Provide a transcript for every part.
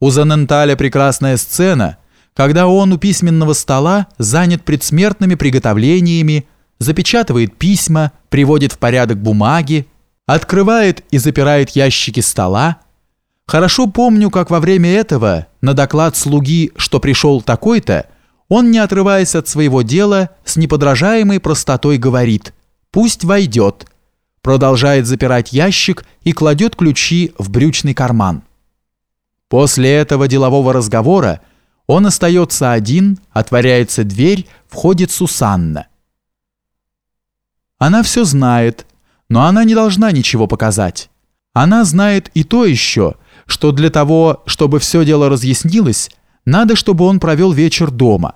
У Заненталя прекрасная сцена, когда он у письменного стола занят предсмертными приготовлениями, запечатывает письма, приводит в порядок бумаги, открывает и запирает ящики стола. Хорошо помню, как во время этого на доклад слуги, что пришел такой-то, он, не отрываясь от своего дела, с неподражаемой простотой говорит «пусть войдет», продолжает запирать ящик и кладет ключи в брючный карман. После этого делового разговора он остается один, отворяется дверь, входит Сусанна. Она все знает, но она не должна ничего показать. Она знает и то еще, что для того, чтобы все дело разъяснилось, надо, чтобы он провел вечер дома.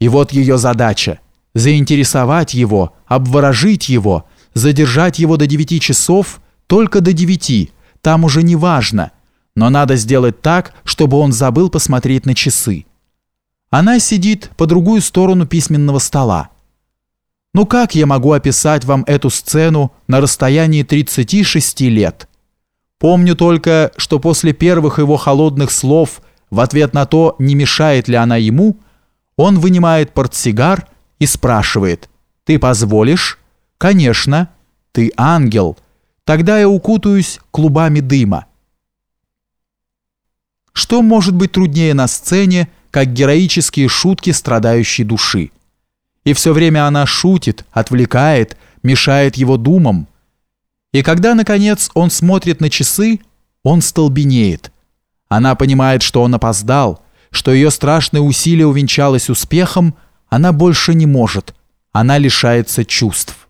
И вот ее задача – заинтересовать его, обворожить его, задержать его до девяти часов, только до девяти, там уже не важно – но надо сделать так, чтобы он забыл посмотреть на часы. Она сидит по другую сторону письменного стола. Ну как я могу описать вам эту сцену на расстоянии 36 лет? Помню только, что после первых его холодных слов в ответ на то, не мешает ли она ему, он вынимает портсигар и спрашивает «Ты позволишь?» «Конечно. Ты ангел. Тогда я укутаюсь клубами дыма». Что может быть труднее на сцене, как героические шутки страдающей души? И все время она шутит, отвлекает, мешает его думам. И когда, наконец, он смотрит на часы, он столбенеет. Она понимает, что он опоздал, что ее страшное усилие увенчалось успехом, она больше не может, она лишается чувств.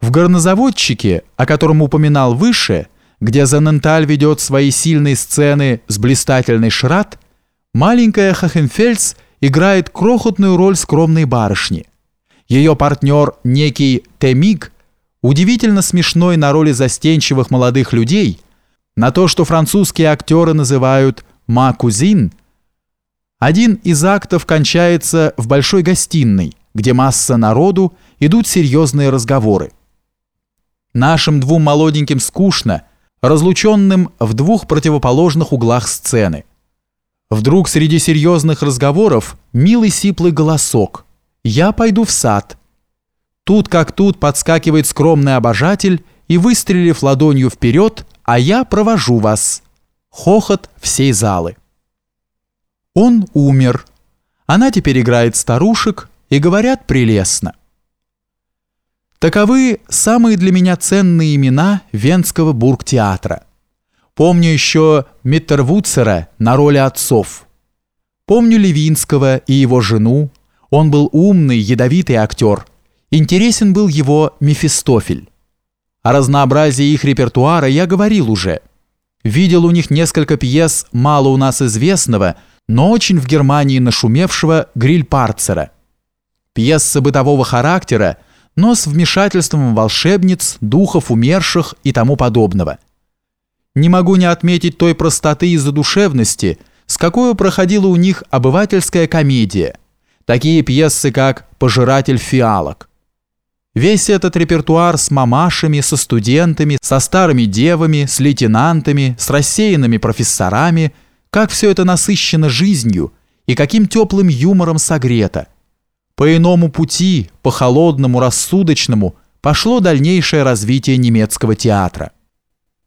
В горнозаводчике, о котором упоминал выше, где Заненталь ведет свои сильные сцены с блистательной Шрат, маленькая Хахенфельс играет крохотную роль скромной барышни. Ее партнер, некий Темиг, удивительно смешной на роли застенчивых молодых людей, на то, что французские актеры называют «ма-кузин», один из актов кончается в большой гостиной, где масса народу, идут серьезные разговоры. Нашим двум молоденьким скучно – разлученным в двух противоположных углах сцены. Вдруг среди серьезных разговоров милый сиплый голосок «Я пойду в сад». Тут как тут подскакивает скромный обожатель и, выстрелив ладонью вперед, «А я провожу вас». Хохот всей залы. Он умер. Она теперь играет старушек и говорят прелестно. Таковы самые для меня ценные имена Венского бургтеатра. Помню еще Миттервуцера на роли отцов. Помню Левинского и его жену. Он был умный, ядовитый актер. Интересен был его Мефистофель. О разнообразии их репертуара я говорил уже. Видел у них несколько пьес мало у нас известного, но очень в Германии нашумевшего Грильпарцера. Пьесы бытового характера – но с вмешательством волшебниц, духов умерших и тому подобного. Не могу не отметить той простоты и задушевности, с какой проходила у них обывательская комедия, такие пьесы, как «Пожиратель фиалок». Весь этот репертуар с мамашами, со студентами, со старыми девами, с лейтенантами, с рассеянными профессорами, как все это насыщено жизнью и каким теплым юмором согрето – по иному пути, по холодному, рассудочному, пошло дальнейшее развитие немецкого театра.